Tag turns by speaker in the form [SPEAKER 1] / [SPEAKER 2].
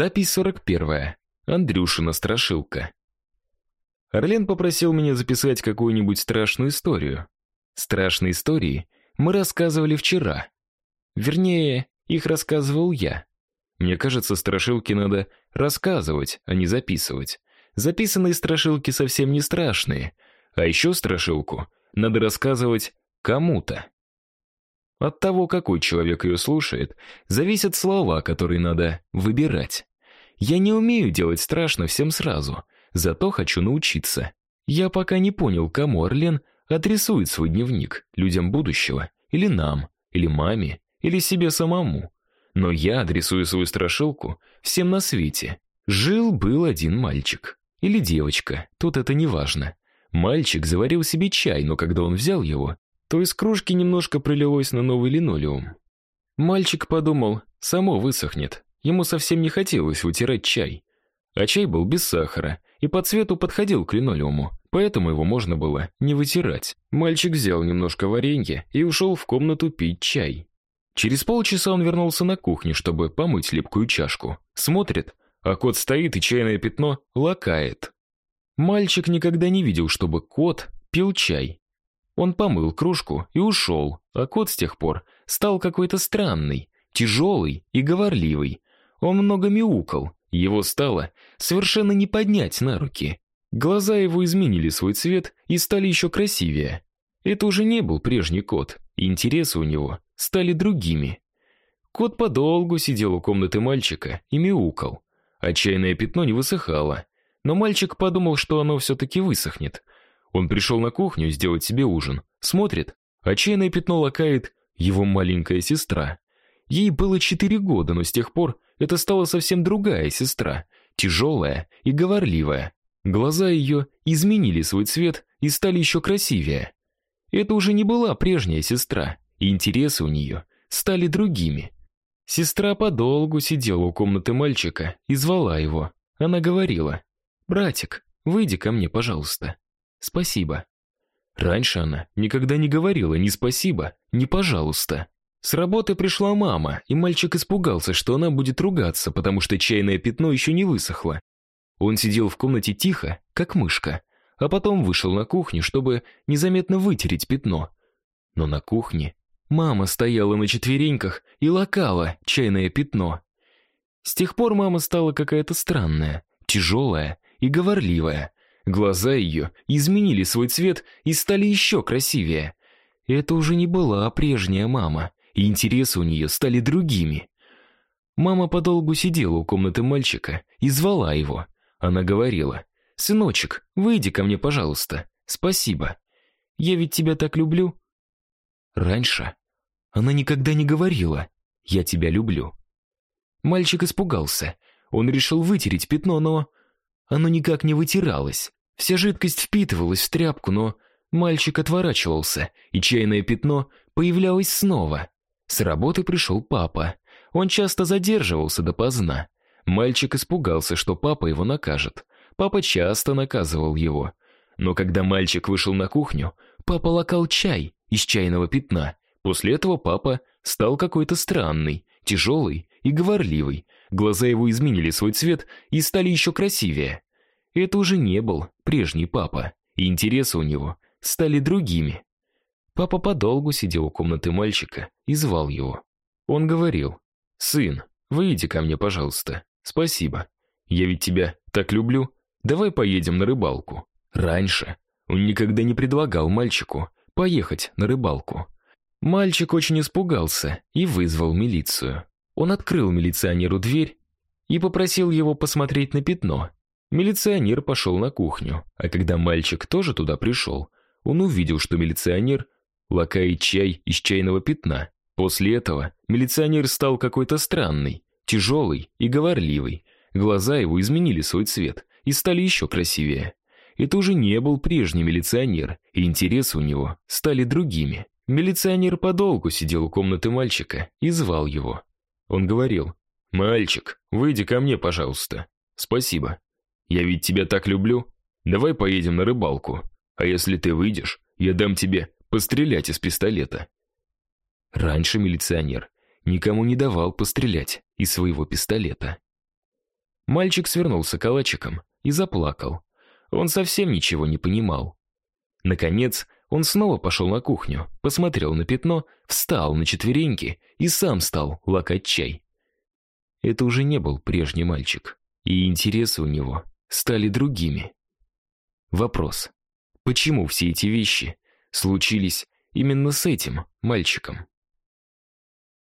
[SPEAKER 1] Запись 41. Андрюшина страшилка. Орлен попросил меня записать какую-нибудь страшную историю. Страшные истории мы рассказывали вчера. Вернее, их рассказывал я. Мне кажется, страшилки надо рассказывать, а не записывать. Записанные страшилки совсем не страшные, а еще страшилку надо рассказывать кому-то. От того, какой человек ее слушает, зависят слова, которые надо выбирать. Я не умею делать страшно всем сразу, зато хочу научиться. Я пока не понял, кому Орлен адресует свой дневник: людям будущего или нам, или маме, или себе самому. Но я адресую свою страшилку всем на свете. Жил-был один мальчик или девочка, тут это не важно. Мальчик заварил себе чай, но когда он взял его, то из кружки немножко пролилось на новый линолеум. Мальчик подумал, само высохнет. Ему совсем не хотелось вытирать чай. А чай был без сахара и по цвету подходил к линолеуму, поэтому его можно было не вытирать. Мальчик взял немножко варенья и ушел в комнату пить чай. Через полчаса он вернулся на кухню, чтобы помыть липкую чашку. Смотрит, а кот стоит и чайное пятно лакает. Мальчик никогда не видел, чтобы кот пил чай. Он помыл кружку и ушел, а кот с тех пор стал какой-то странный, тяжелый и говорливый. Он много мяукал, его стало совершенно не поднять на руки. Глаза его изменили свой цвет и стали еще красивее. Это уже не был прежний кот, интересы у него стали другими. Кот подолгу сидел у комнаты мальчика и мяукал. Отчаянное пятно не высыхало, но мальчик подумал, что оно все таки высохнет. Он пришел на кухню сделать себе ужин. Смотрит, чайное пятно лакает его маленькая сестра. Ей было четыре года, но с тех пор это стала совсем другая сестра, тяжелая и говорливая. Глаза ее изменили свой цвет и стали еще красивее. Это уже не была прежняя сестра, и интересы у нее стали другими. Сестра подолгу сидела у комнаты мальчика и звала его. Она говорила: "Братик, выйди ко мне, пожалуйста". Спасибо. Раньше она никогда не говорила ни спасибо, ни пожалуйста. С работы пришла мама, и мальчик испугался, что она будет ругаться, потому что чайное пятно еще не высохло. Он сидел в комнате тихо, как мышка, а потом вышел на кухню, чтобы незаметно вытереть пятно. Но на кухне мама стояла на четвереньках и лакала чайное пятно. С тех пор мама стала какая-то странная, тяжелая и говорливая, Глаза ее изменили свой цвет и стали еще красивее. Это уже не была прежняя мама, и интересы у нее стали другими. Мама подолгу сидела у комнаты мальчика и звала его. Она говорила: "Сыночек, выйди ко мне, пожалуйста. Спасибо. Я ведь тебя так люблю". Раньше она никогда не говорила: "Я тебя люблю". Мальчик испугался. Он решил вытереть пятно, но оно никак не вытиралось. Вся жидкость впитывалась в тряпку, но мальчик отворачивался, и чайное пятно появлялось снова. С работы пришел папа. Он часто задерживался допоздна. Мальчик испугался, что папа его накажет. Папа часто наказывал его. Но когда мальчик вышел на кухню, папа лакал чай из чайного пятна. После этого папа стал какой-то странный, тяжелый и говорливый. Глаза его изменили свой цвет и стали еще красивее. Это уже не был прежний папа, и интересы у него стали другими. Папа подолгу сидел у комнаты мальчика и звал его. Он говорил: "Сын, выйди ко мне, пожалуйста. Спасибо. Я ведь тебя так люблю. Давай поедем на рыбалку". Раньше он никогда не предлагал мальчику поехать на рыбалку. Мальчик очень испугался и вызвал милицию. Он открыл милиционеру дверь и попросил его посмотреть на пятно. Милиционер пошел на кухню, а когда мальчик тоже туда пришел, он увидел, что милиционер лакает чай из чайного пятна. После этого милиционер стал какой-то странный, тяжелый и говорливый. Глаза его изменили свой цвет и стали еще красивее. Это уже не был прежний милиционер, и интересы у него стали другими. Милиционер подолгу сидел у комнаты мальчика и звал его. Он говорил: "Мальчик, выйди ко мне, пожалуйста". "Спасибо". "Я ведь тебя так люблю. Давай поедем на рыбалку. А если ты выйдешь, я дам тебе пострелять из пистолета". Раньше милиционер никому не давал пострелять из своего пистолета. Мальчик свернулся калачиком и заплакал. Он совсем ничего не понимал. Наконец, он снова пошел на кухню, посмотрел на пятно, встал на четвереньки и сам стал лакать чай. Это уже не был прежний мальчик, и интересы у него стали другими. Вопрос: почему все эти вещи случились именно с этим мальчиком?